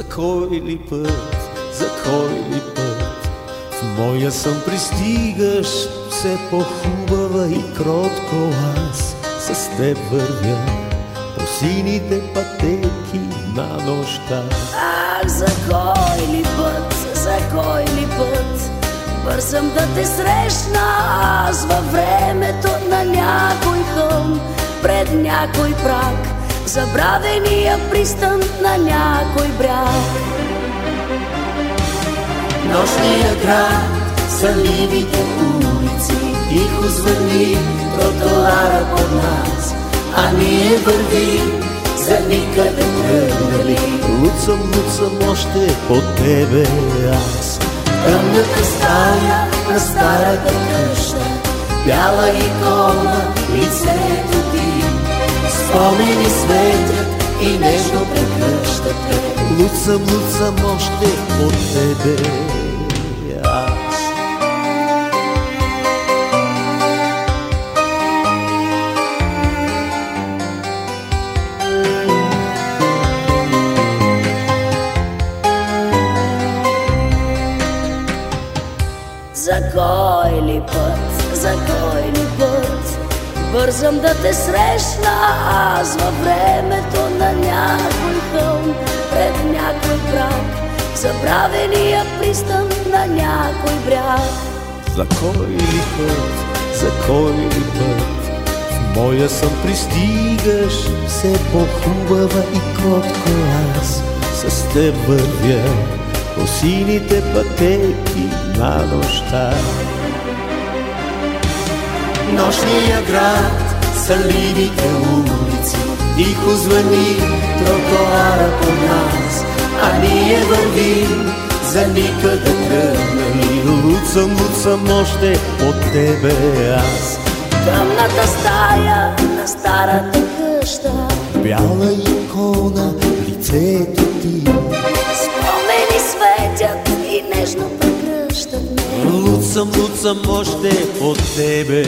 За кой ли път, за кой ли път. В моя сън пристигаш Все по-хубава и кротко аз. С теб вървя по сините пътеки на нощта. Ах, за кой ли път, за кой ли път. Бързам да те срещна аз във времето на някой хълм Пред някой прак Забравения пристан на някой бряг Нощния град, сънливите улици Тихо звъни тротуара под нас. А ние вървим за никъде тръгнали. Луцам, луцам още от тебе аз. Тъмната стая на старата къща Бяла икона, лицето ти. Спомени светят и нежно прекръщат те Луцам, луцам още от тебе аз За кой ли път, за кой ли път? Бързам да те срещна аз във времето на някой хълм. Пред някой брак Забравения пристан на някой бряг. За кой ли път, за кой ли път? Моя сън пристигаш Все по-хубава и кротко аз. С теб вървя по сините пътеки на нощта Нощния град, сънливите улици Тихо звъни тротуара по нас. А ние вървим за никъде тръгнали Луцам, луцам още от тебе аз. Тъмната стая на старата къща. Бяла икона, лицето ти Луцам, луцам още от тебе.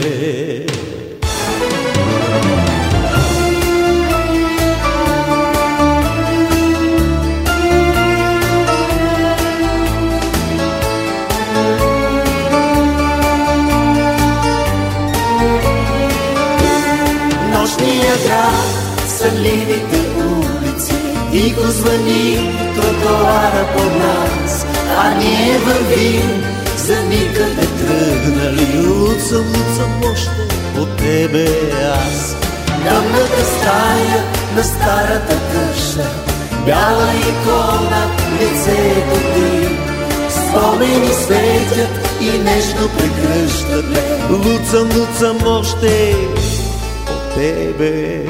Нощния град, сънливите улици Тихо звъни тротуара под нас А ние вървим за никъде Тръгнали луцам, луцам още от тебе аз. Тъмната стая на старата къща Бяла икона, лицето ти. Спомени светят и нежно прегръщат. Луцам, луцам още от тебе